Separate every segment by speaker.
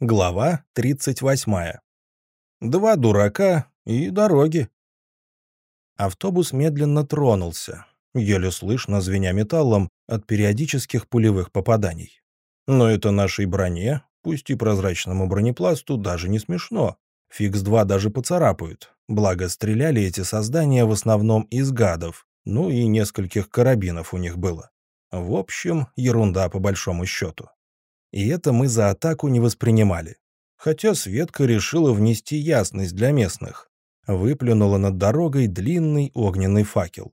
Speaker 1: Глава 38. Два дурака и дороги. Автобус медленно тронулся, еле слышно звеня металлом от периодических пулевых попаданий. Но это нашей броне, пусть и прозрачному бронепласту, даже не смешно. Фикс-2 даже поцарапают, благо стреляли эти создания в основном из гадов, ну и нескольких карабинов у них было. В общем, ерунда по большому счету. И это мы за атаку не воспринимали. Хотя Светка решила внести ясность для местных. Выплюнула над дорогой длинный огненный факел.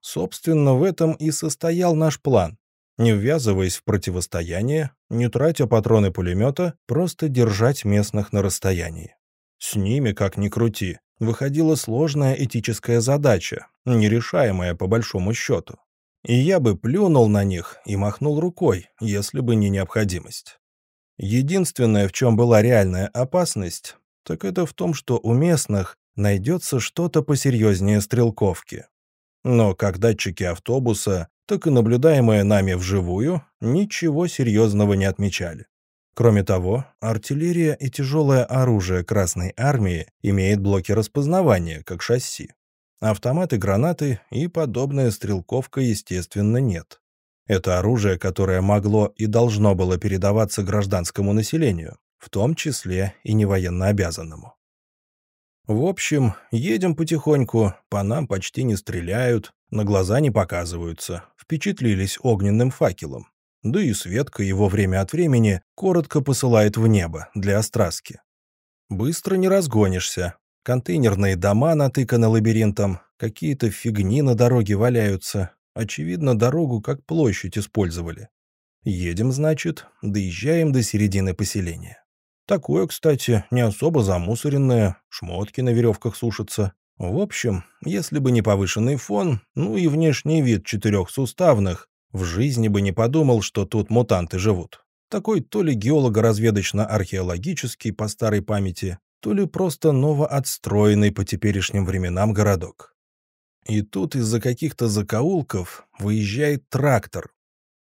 Speaker 1: Собственно, в этом и состоял наш план. Не ввязываясь в противостояние, не тратя патроны пулемета, просто держать местных на расстоянии. С ними, как ни крути, выходила сложная этическая задача, нерешаемая по большому счету. И я бы плюнул на них и махнул рукой, если бы не необходимость. Единственное, в чем была реальная опасность, так это в том, что у местных найдется что-то посерьезнее стрелковки. Но как датчики автобуса, так и наблюдаемые нами вживую, ничего серьезного не отмечали. Кроме того, артиллерия и тяжелое оружие Красной Армии имеет блоки распознавания, как шасси. Автоматы, гранаты и подобная стрелковка, естественно, нет. Это оружие, которое могло и должно было передаваться гражданскому населению, в том числе и невоенно обязанному. В общем, едем потихоньку, по нам почти не стреляют, на глаза не показываются, впечатлились огненным факелом. Да и Светка его время от времени коротко посылает в небо для остраски. Быстро не разгонишься, Контейнерные дома натыканы лабиринтом, какие-то фигни на дороге валяются. Очевидно, дорогу как площадь использовали. Едем, значит, доезжаем до середины поселения. Такое, кстати, не особо замусоренное, шмотки на веревках сушатся. В общем, если бы не повышенный фон, ну и внешний вид четырехсуставных, в жизни бы не подумал, что тут мутанты живут. Такой то ли геолого-разведочно-археологический по старой памяти, то ли просто новоотстроенный по теперешним временам городок. И тут из-за каких-то закоулков выезжает трактор.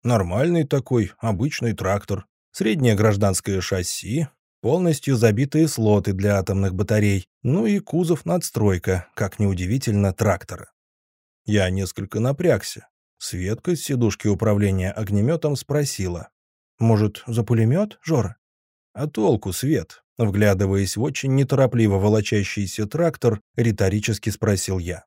Speaker 1: Нормальный такой, обычный трактор. Среднее гражданское шасси, полностью забитые слоты для атомных батарей, ну и кузов-надстройка, как неудивительно, трактора. Я несколько напрягся. Светка с сидушки управления огнеметом спросила. «Может, за пулемет, Жора?» «А толку, Свет? Вглядываясь в очень неторопливо волочащийся трактор, риторически спросил я.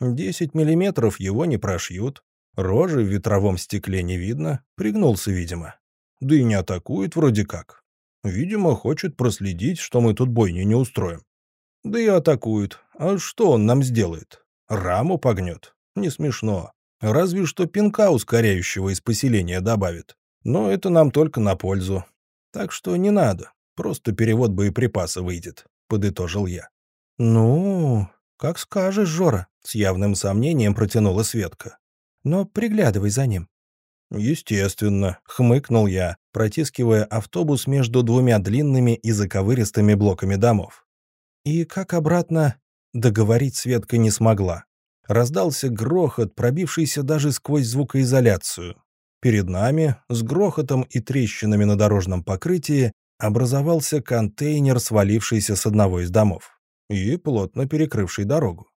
Speaker 1: «Десять миллиметров его не прошьют. Рожи в ветровом стекле не видно. Пригнулся, видимо. Да и не атакует вроде как. Видимо, хочет проследить, что мы тут бойни не устроим. Да и атакует. А что он нам сделает? Раму погнет? Не смешно. Разве что пинка ускоряющего из поселения добавит. Но это нам только на пользу. Так что не надо. Просто перевод боеприпаса выйдет», — подытожил я. «Ну, как скажешь, Жора», — с явным сомнением протянула Светка. «Но приглядывай за ним». «Естественно», — хмыкнул я, протискивая автобус между двумя длинными и заковыристыми блоками домов. И как обратно договорить Светка не смогла. Раздался грохот, пробившийся даже сквозь звукоизоляцию. Перед нами, с грохотом и трещинами на дорожном покрытии, образовался контейнер, свалившийся с одного из домов и плотно перекрывший дорогу.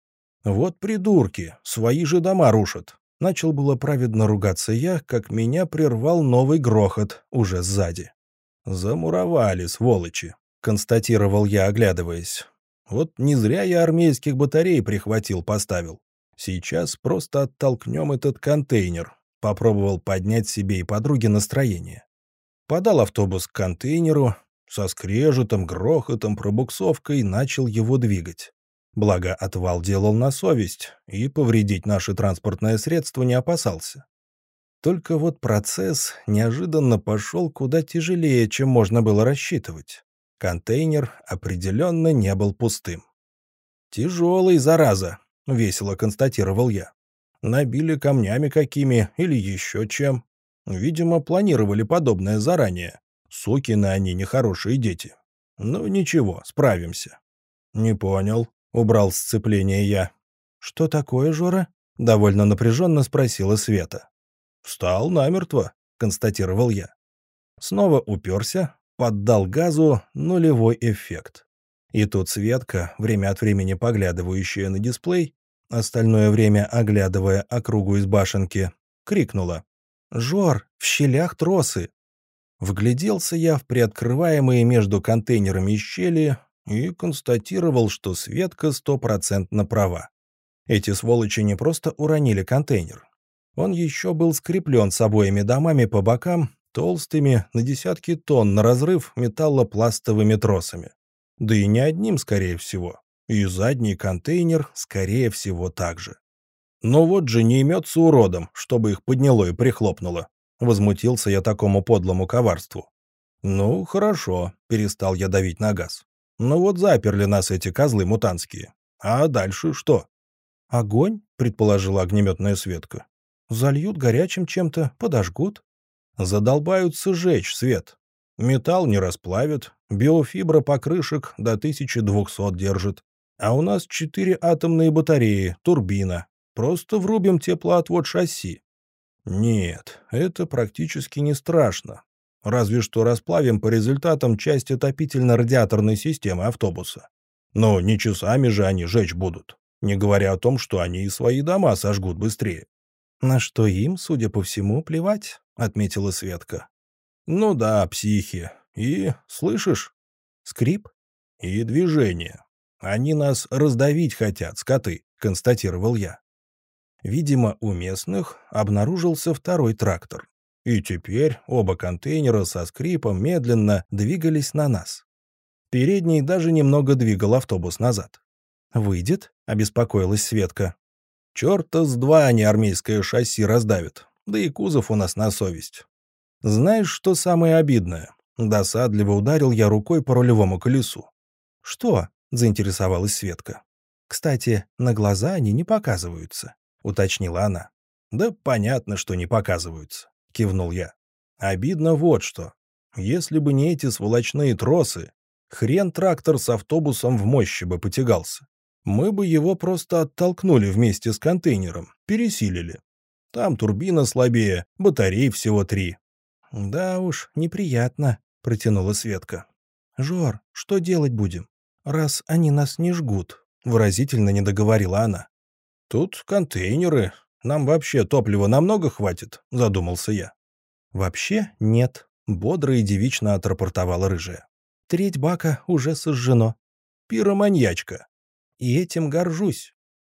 Speaker 1: «Вот придурки, свои же дома рушат!» Начал было праведно ругаться я, как меня прервал новый грохот, уже сзади. «Замуровали, сволочи», — констатировал я, оглядываясь. «Вот не зря я армейских батарей прихватил, поставил. Сейчас просто оттолкнем этот контейнер», — попробовал поднять себе и подруге настроение. Подал автобус к контейнеру, со скрежетом, грохотом, пробуксовкой начал его двигать. Благо, отвал делал на совесть и повредить наше транспортное средство не опасался. Только вот процесс неожиданно пошел куда тяжелее, чем можно было рассчитывать. Контейнер определенно не был пустым. «Тяжелый, зараза», — весело констатировал я. «Набили камнями какими или еще чем. Видимо, планировали подобное заранее. Сукины они нехорошие дети. Ну, ничего, справимся. Не понял. Убрал сцепление я. Что такое, Жора? Довольно напряженно спросила Света. Встал намертво, констатировал я. Снова уперся, поддал газу нулевой эффект. И тут Светка, время от времени поглядывающая на дисплей, остальное время оглядывая округу из башенки, крикнула. «Жор, в щелях тросы!» Вгляделся я в приоткрываемые между контейнерами щели и констатировал, что Светка стопроцентно права. Эти сволочи не просто уронили контейнер. Он еще был скреплен с обоими домами по бокам толстыми на десятки тонн на разрыв металлопластовыми тросами. Да и не одним, скорее всего. И задний контейнер, скорее всего, также. Но вот же не имется уродом, чтобы их подняло и прихлопнуло. Возмутился я такому подлому коварству. «Ну, хорошо», — перестал я давить на газ. «Ну вот заперли нас эти козлы мутанские. А дальше что?» «Огонь», — предположила огнеметная Светка. «Зальют горячим чем-то, подожгут». «Задолбаются жечь, Свет. Металл не расплавят, биофибра покрышек до 1200 держит. А у нас четыре атомные батареи, турбина. Просто врубим теплоотвод шасси. Нет, это практически не страшно. Разве что расплавим по результатам часть отопительно-радиаторной системы автобуса. Но не часами же они жечь будут, не говоря о том, что они и свои дома сожгут быстрее. «На что им, судя по всему, плевать», — отметила Светка. «Ну да, психи. И, слышишь? Скрип и движение. Они нас раздавить хотят, скоты», — констатировал я. Видимо, у местных обнаружился второй трактор. И теперь оба контейнера со скрипом медленно двигались на нас. Передний даже немного двигал автобус назад. «Выйдет?» — обеспокоилась Светка. «Черта с два они армейское шасси раздавят, да и кузов у нас на совесть. Знаешь, что самое обидное?» Досадливо ударил я рукой по рулевому колесу. «Что?» — заинтересовалась Светка. «Кстати, на глаза они не показываются уточнила она. «Да понятно, что не показываются», — кивнул я. «Обидно вот что. Если бы не эти сволочные тросы, хрен трактор с автобусом в мощи бы потягался. Мы бы его просто оттолкнули вместе с контейнером, пересилили. Там турбина слабее, батарей всего три». «Да уж, неприятно», — протянула Светка. «Жор, что делать будем, раз они нас не жгут?» — выразительно не договорила она. «Тут контейнеры. Нам вообще топлива намного хватит?» — задумался я. «Вообще нет», — бодро и девично отрапортовала рыжая. «Треть бака уже сожжено. Пироманьячка. И этим горжусь.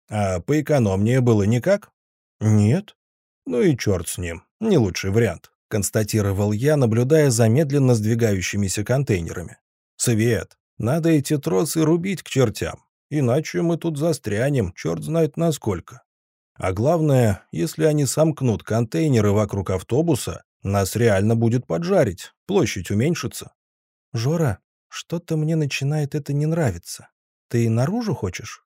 Speaker 1: А поэкономнее было никак?» «Нет». «Ну и черт с ним. Не лучший вариант», — констатировал я, наблюдая за медленно сдвигающимися контейнерами. «Свет, надо эти тросы рубить к чертям. Иначе мы тут застрянем, черт знает насколько. А главное, если они сомкнут контейнеры вокруг автобуса, нас реально будет поджарить, площадь уменьшится. Жора, что-то мне начинает это не нравиться. Ты наружу хочешь?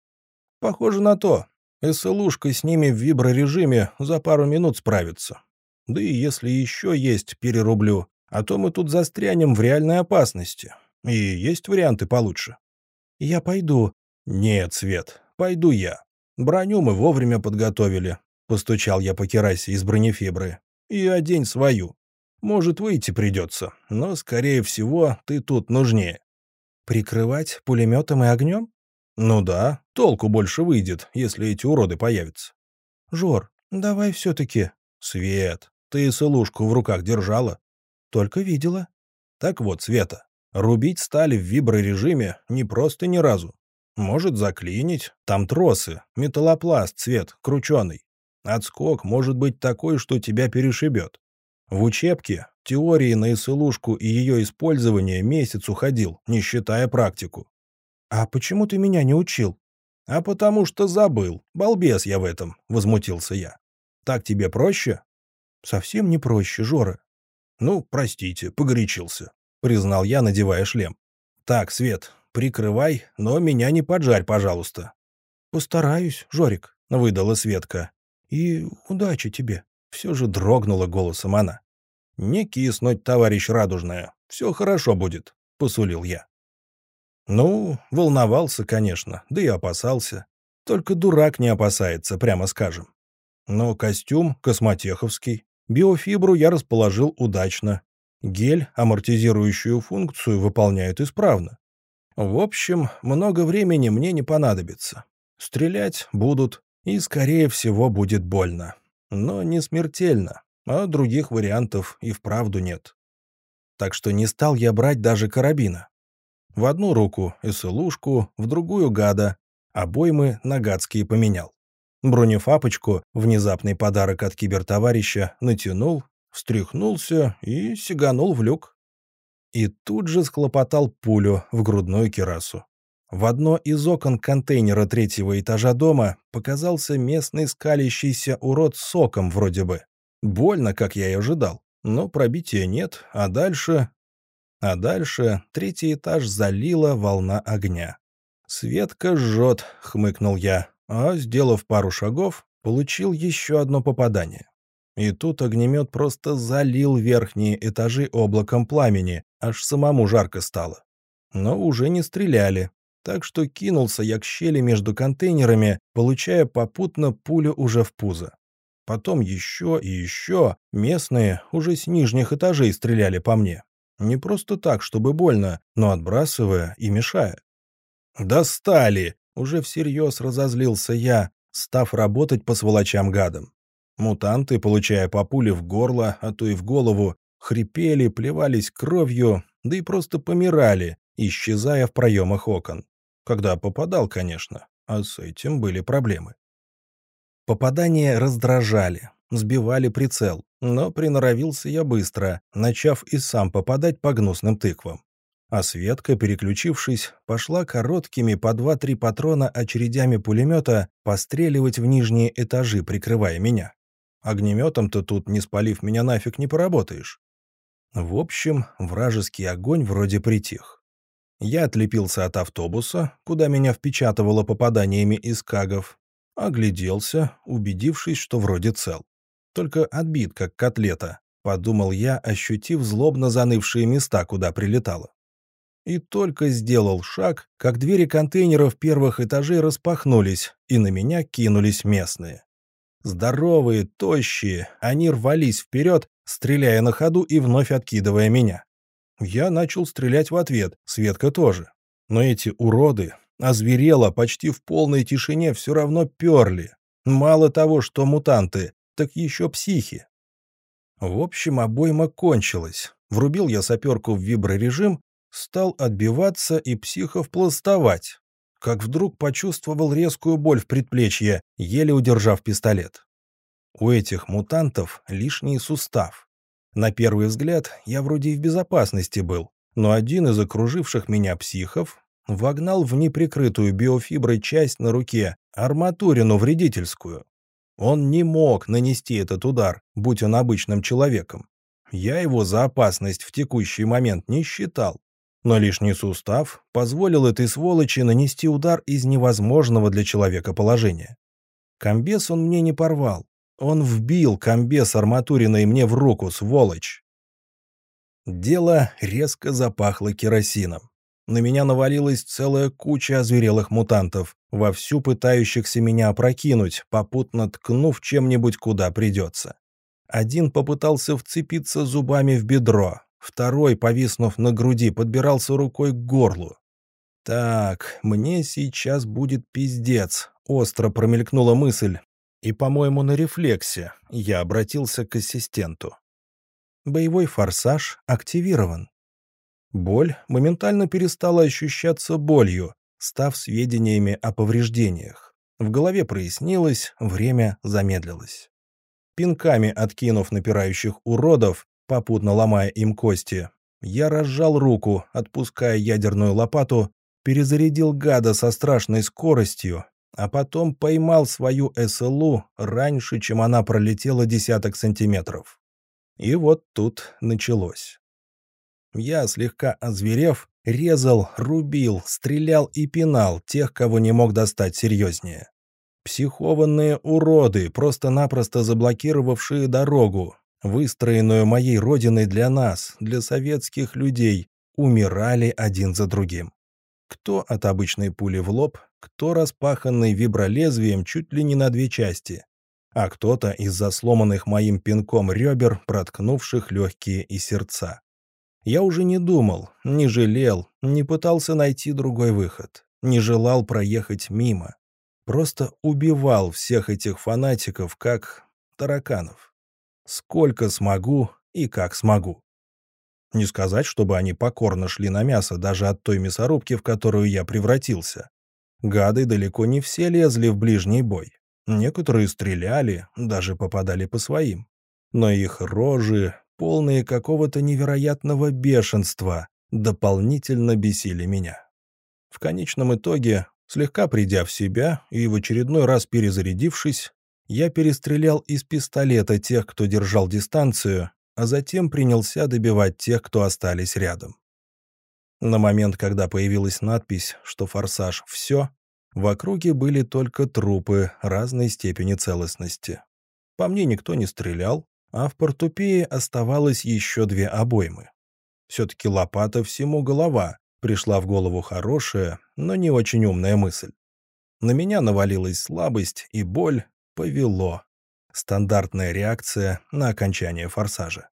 Speaker 1: Похоже на то. СЛУшка с ними в виброрежиме за пару минут справится. Да и если еще есть, перерублю. А то мы тут застрянем в реальной опасности. И есть варианты получше. Я пойду, «Нет, Свет, пойду я. Броню мы вовремя подготовили», — постучал я по керасе из бронефибры. «И одень свою. Может, выйти придется, но, скорее всего, ты тут нужнее». «Прикрывать пулеметом и огнем?» «Ну да, толку больше выйдет, если эти уроды появятся». «Жор, давай все-таки...» «Свет, ты СЛУшку в руках держала?» «Только видела». «Так вот, Света, рубить стали в виброрежиме не просто ни разу. Может заклинить. Там тросы, металлопласт, цвет, крученый. Отскок может быть такой, что тебя перешибет. В учебке теории на СЛУшку и ее использование месяц уходил, не считая практику. «А почему ты меня не учил?» «А потому что забыл. Балбес я в этом», — возмутился я. «Так тебе проще?» «Совсем не проще, Жора». «Ну, простите, погорячился», — признал я, надевая шлем. «Так, Свет, прикрывай, но меня не поджарь, пожалуйста». «Постараюсь, Жорик», — выдала Светка. «И удачи тебе», — все же дрогнула голосом она. «Не киснуть, товарищ Радужная, все хорошо будет», — посулил я. Ну, волновался, конечно, да и опасался. Только дурак не опасается, прямо скажем. Но костюм космотеховский, биофибру я расположил удачно. Гель амортизирующую функцию выполняет исправно. В общем, много времени мне не понадобится. Стрелять будут, и, скорее всего, будет больно. Но не смертельно, а других вариантов и вправду нет. Так что не стал я брать даже карабина. В одну руку СЛУшку, в другую гада, обоймы на гадские поменял. Бронефапочку, внезапный подарок от кибертоварища, натянул, встряхнулся и сиганул в люк. И тут же схлопотал пулю в грудную кирасу. В одно из окон контейнера третьего этажа дома показался местный скалящийся урод соком вроде бы. Больно, как я и ожидал, но пробития нет, а дальше... А дальше третий этаж залила волна огня. «Светка жжет», — хмыкнул я, а, сделав пару шагов, получил еще одно попадание. И тут огнемет просто залил верхние этажи облаком пламени, аж самому жарко стало. Но уже не стреляли, так что кинулся я к щели между контейнерами, получая попутно пулю уже в пузо. Потом еще и еще местные уже с нижних этажей стреляли по мне. Не просто так, чтобы больно, но отбрасывая и мешая. «Достали!» — уже всерьез разозлился я, став работать по сволочам-гадам. Мутанты, получая по пуле в горло, а то и в голову, хрипели, плевались кровью, да и просто помирали, исчезая в проемах окон. Когда попадал, конечно, а с этим были проблемы. Попадания раздражали, сбивали прицел, но приноровился я быстро, начав и сам попадать по гнусным тыквам. А Светка, переключившись, пошла короткими по два-три патрона очередями пулемета постреливать в нижние этажи, прикрывая меня. Огнеметом-то тут, не спалив меня нафиг, не поработаешь. В общем, вражеский огонь вроде притих. Я отлепился от автобуса, куда меня впечатывало попаданиями из кагов, огляделся, убедившись, что вроде цел. Только отбит, как котлета, подумал я, ощутив злобно занывшие места, куда прилетало. И только сделал шаг, как двери контейнеров первых этажей распахнулись, и на меня кинулись местные. Здоровые, тощие, они рвались вперед, стреляя на ходу и вновь откидывая меня. Я начал стрелять в ответ, Светка тоже. Но эти уроды, озверело, почти в полной тишине, все равно перли. Мало того, что мутанты, так еще психи. В общем, обойма кончилась. Врубил я саперку в виброрежим, стал отбиваться и психов пластовать. Как вдруг почувствовал резкую боль в предплечье, еле удержав пистолет. У этих мутантов лишний сустав. На первый взгляд я вроде и в безопасности был, но один из окруживших меня психов вогнал в неприкрытую биофиброй часть на руке арматурину вредительскую. Он не мог нанести этот удар, будь он обычным человеком. Я его за опасность в текущий момент не считал. Но лишний сустав позволил этой сволочи нанести удар из невозможного для человека положения. Комбез он мне не порвал, он вбил комбез арматуриной мне в руку, сволочь. Дело резко запахло керосином. На меня навалилась целая куча озверелых мутантов, вовсю пытающихся меня опрокинуть, попутно ткнув чем-нибудь куда придется. Один попытался вцепиться зубами в бедро, второй, повиснув на груди, подбирался рукой к горлу. «Так, мне сейчас будет пиздец», — остро промелькнула мысль, и, по-моему, на рефлексе я обратился к ассистенту. Боевой форсаж активирован. Боль моментально перестала ощущаться болью, став сведениями о повреждениях. В голове прояснилось, время замедлилось. Пинками откинув напирающих уродов, попутно ломая им кости, я разжал руку, отпуская ядерную лопату, перезарядил гада со страшной скоростью а потом поймал свою СЛУ раньше, чем она пролетела десяток сантиметров. И вот тут началось. Я, слегка озверев, резал, рубил, стрелял и пинал тех, кого не мог достать серьезнее. Психованные уроды, просто-напросто заблокировавшие дорогу, выстроенную моей родиной для нас, для советских людей, умирали один за другим. Кто от обычной пули в лоб, кто распаханный вибролезвием чуть ли не на две части, а кто-то из-за сломанных моим пинком ребер, проткнувших легкие и сердца. Я уже не думал, не жалел, не пытался найти другой выход, не желал проехать мимо. Просто убивал всех этих фанатиков, как тараканов. Сколько смогу и как смогу. Не сказать, чтобы они покорно шли на мясо даже от той мясорубки, в которую я превратился. Гады далеко не все лезли в ближний бой. Некоторые стреляли, даже попадали по своим. Но их рожи, полные какого-то невероятного бешенства, дополнительно бесили меня. В конечном итоге, слегка придя в себя и в очередной раз перезарядившись, я перестрелял из пистолета тех, кто держал дистанцию, а затем принялся добивать тех, кто остались рядом. На момент, когда появилась надпись, что «Форсаж» — все, в округе были только трупы разной степени целостности. По мне никто не стрелял, а в портупее оставалось еще две обоймы. Все-таки лопата всему голова, пришла в голову хорошая, но не очень умная мысль. На меня навалилась слабость и боль, повело. Стандартная реакция на окончание форсажа.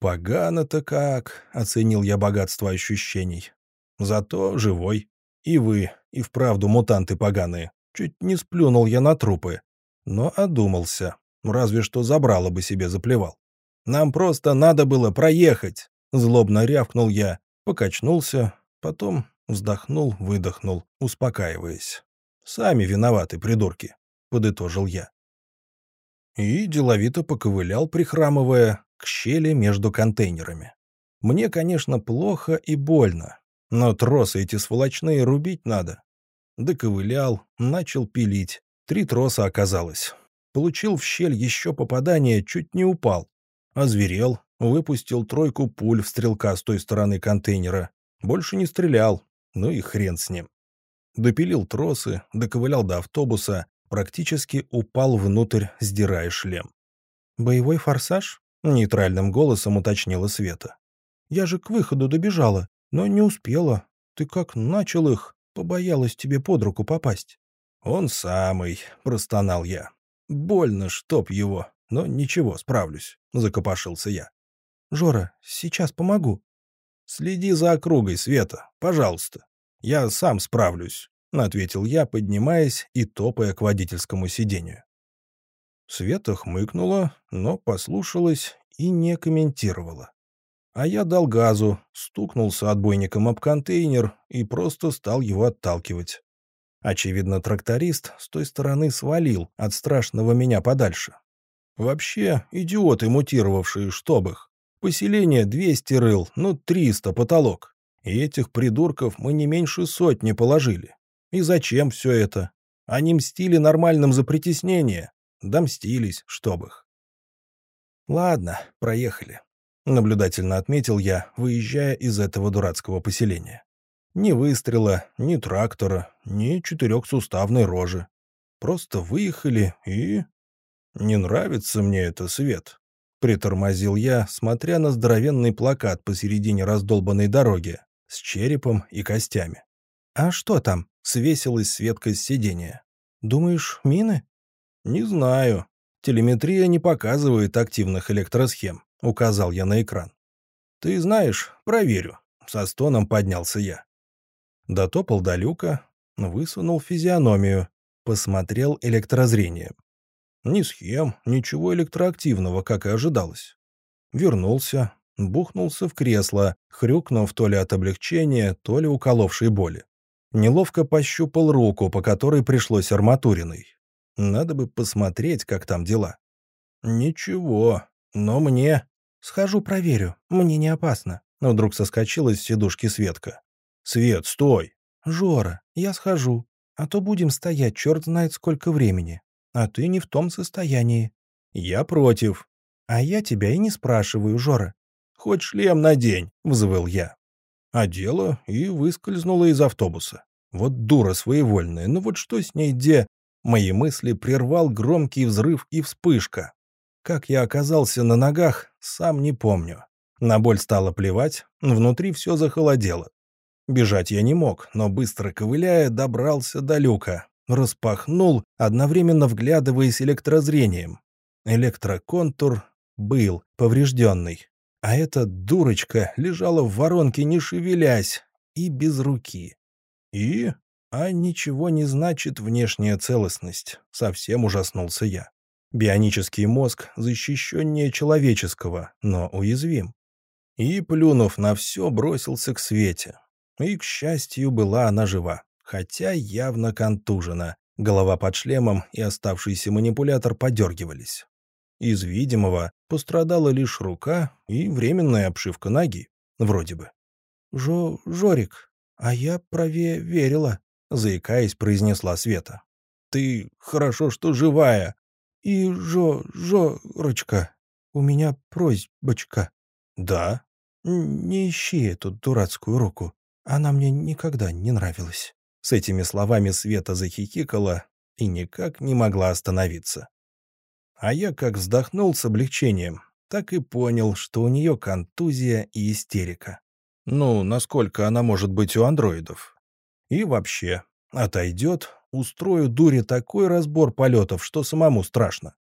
Speaker 1: «Погано-то как», — оценил я богатство ощущений. «Зато живой. И вы, и вправду мутанты поганые. Чуть не сплюнул я на трупы. Но одумался. Разве что забрало бы себе заплевал. Нам просто надо было проехать!» Злобно рявкнул я, покачнулся, потом вздохнул, выдохнул, успокаиваясь. «Сами виноваты, придурки», — подытожил я и деловито поковылял, прихрамывая, к щели между контейнерами. Мне, конечно, плохо и больно, но тросы эти сволочные рубить надо. Доковылял, начал пилить. Три троса оказалось. Получил в щель еще попадание, чуть не упал. Озверел, выпустил тройку пуль в стрелка с той стороны контейнера. Больше не стрелял, ну и хрен с ним. Допилил тросы, доковылял до автобуса, практически упал внутрь, сдирая шлем. «Боевой форсаж?» — нейтральным голосом уточнила Света. «Я же к выходу добежала, но не успела. Ты как начал их, побоялась тебе под руку попасть». «Он самый», — простонал я. «Больно, чтоб его, но ничего, справлюсь», — закопошился я. «Жора, сейчас помогу». «Следи за округой, Света, пожалуйста. Я сам справлюсь. — ответил я, поднимаясь и топая к водительскому сиденью. Света хмыкнула, но послушалась и не комментировала. А я дал газу, стукнулся отбойником об контейнер и просто стал его отталкивать. Очевидно, тракторист с той стороны свалил от страшного меня подальше. Вообще, идиоты мутировавшие, чтоб их. Поселение 200 рыл, ну 300 потолок. И этих придурков мы не меньше сотни положили. И зачем все это? Они мстили нормальным за притеснение. Да мстились, чтоб их. Ладно, проехали. Наблюдательно отметил я, выезжая из этого дурацкого поселения. Ни выстрела, ни трактора, ни четырехсуставной рожи. Просто выехали и... Не нравится мне это, Свет. Притормозил я, смотря на здоровенный плакат посередине раздолбанной дороги с черепом и костями. «А что там?» — свесилась Светка с сиденья. «Думаешь, мины?» «Не знаю. Телеметрия не показывает активных электросхем», — указал я на экран. «Ты знаешь, проверю». Со стоном поднялся я. Дотопал до люка, высунул физиономию, посмотрел электрозрением. Ни схем, ничего электроактивного, как и ожидалось. Вернулся, бухнулся в кресло, хрюкнув то ли от облегчения, то ли уколовшей боли. Неловко пощупал руку, по которой пришлось арматуриной. Надо бы посмотреть, как там дела. Ничего, но мне... Схожу проверю, мне не опасно. Но вдруг соскочила с сидушки Светка. Свет, стой! Жора, я схожу, а то будем стоять черт знает сколько времени. А ты не в том состоянии. Я против. А я тебя и не спрашиваю, Жора. Хоть шлем надень, взвыл я одела и выскользнула из автобуса. Вот дура своевольная, ну вот что с ней де... Мои мысли прервал громкий взрыв и вспышка. Как я оказался на ногах, сам не помню. На боль стало плевать, внутри все захолодело. Бежать я не мог, но быстро ковыляя, добрался до люка. Распахнул, одновременно вглядываясь электрозрением. Электроконтур был поврежденный. А эта дурочка лежала в воронке, не шевелясь, и без руки. И? А ничего не значит внешняя целостность. Совсем ужаснулся я. Бионический мозг защищеннее человеческого, но уязвим. И, плюнув на все, бросился к Свете. И, к счастью, была она жива, хотя явно контужена. Голова под шлемом и оставшийся манипулятор подергивались. Из видимого пострадала лишь рука и временная обшивка ноги, вроде бы. «Жо... Жорик, а я правее верила», — заикаясь, произнесла Света. «Ты хорошо, что живая», «И, Жо, Жорочка, у меня просьбочка». «Да?» «Не ищи эту дурацкую руку. Она мне никогда не нравилась». С этими словами Света захихикала и никак не могла остановиться. А я как вздохнул с облегчением, так и понял, что у нее контузия и истерика. Ну, насколько она может быть у андроидов. И вообще, отойдет, Устрою дуре такой разбор полетов, что самому страшно.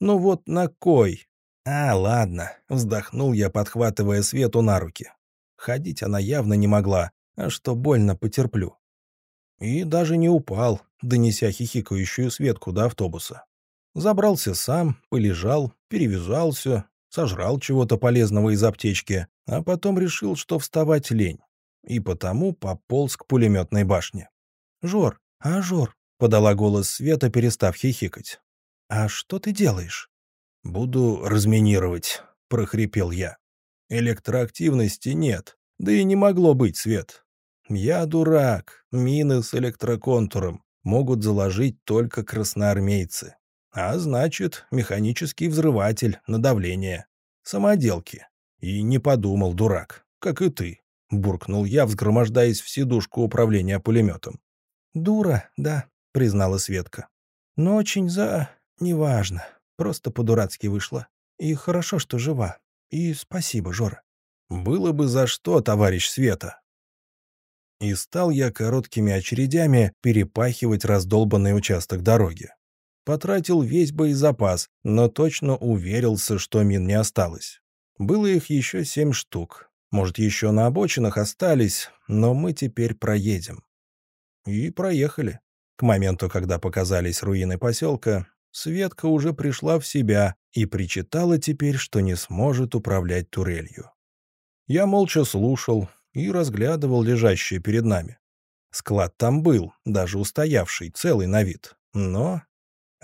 Speaker 1: Ну вот на кой? А, ладно, вздохнул я, подхватывая Свету на руки. Ходить она явно не могла, а что больно потерплю. И даже не упал, донеся хихикающую Светку до автобуса. Забрался сам, полежал, перевязался, сожрал чего-то полезного из аптечки, а потом решил, что вставать лень. И потому пополз к пулеметной башне. «Жор, «А, Жор», — подала голос Света, перестав хихикать. «А что ты делаешь?» «Буду разминировать», — прохрипел я. «Электроактивности нет, да и не могло быть, Свет. Я дурак, мины с электроконтуром могут заложить только красноармейцы. А значит, механический взрыватель на давление. Самоделки. И не подумал, дурак, как и ты», — буркнул я, взгромождаясь в сидушку управления пулеметом. «Дура, да», — признала Светка. «Но очень за... неважно. Просто по-дурацки вышло. И хорошо, что жива. И спасибо, Жора». «Было бы за что, товарищ Света». И стал я короткими очередями перепахивать раздолбанный участок дороги. Потратил весь боезапас, но точно уверился, что мин не осталось. Было их еще семь штук. Может, еще на обочинах остались, но мы теперь проедем. И проехали. К моменту, когда показались руины поселка, Светка уже пришла в себя и причитала теперь, что не сможет управлять турелью. Я молча слушал и разглядывал лежащее перед нами. Склад там был, даже устоявший, целый на вид. Но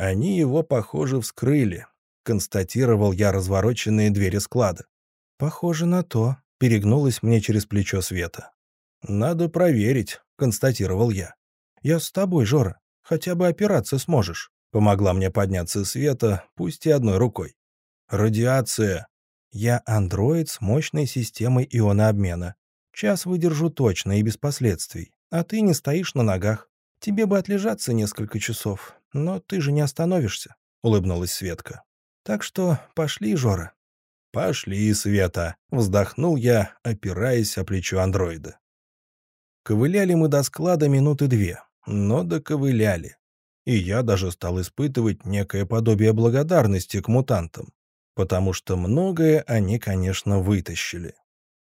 Speaker 1: они его, похоже, вскрыли, констатировал я развороченные двери склада. «Похоже на то», — перегнулась мне через плечо Света. «Надо проверить», — констатировал я. «Я с тобой, Жора. Хотя бы опираться сможешь», — помогла мне подняться Света, пусть и одной рукой. «Радиация». «Я андроид с мощной системой ионообмена. Час выдержу точно и без последствий. А ты не стоишь на ногах. Тебе бы отлежаться несколько часов, но ты же не остановишься», — улыбнулась Светка. «Так что пошли, Жора». «Пошли, Света», — вздохнул я, опираясь о плечо андроида. Ковыляли мы до склада минуты две, но доковыляли. И я даже стал испытывать некое подобие благодарности к мутантам, потому что многое они, конечно, вытащили.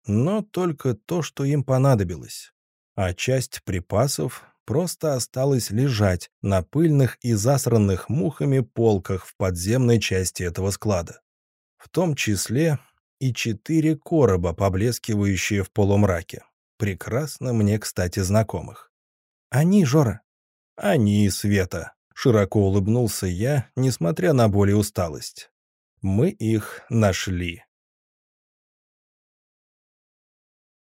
Speaker 1: Но только то, что им понадобилось. А часть припасов просто осталась лежать на пыльных и засранных мухами полках в подземной части этого склада. В том числе и четыре короба, поблескивающие в полумраке прекрасно мне, кстати, знакомых. «Они, Жора!» «Они, Света!» — широко улыбнулся я, несмотря на боль и усталость. «Мы их нашли».